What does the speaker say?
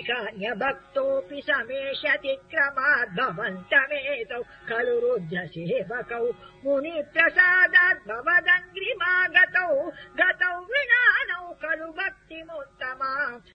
न्य भक्तोऽपि समेष्यति क्रमाद् खलु रुद्रसेवकौ सेवकौ भवदङ्ग्रिमागतौ गतौ विनानौ खलु भक्तिमुत्तमा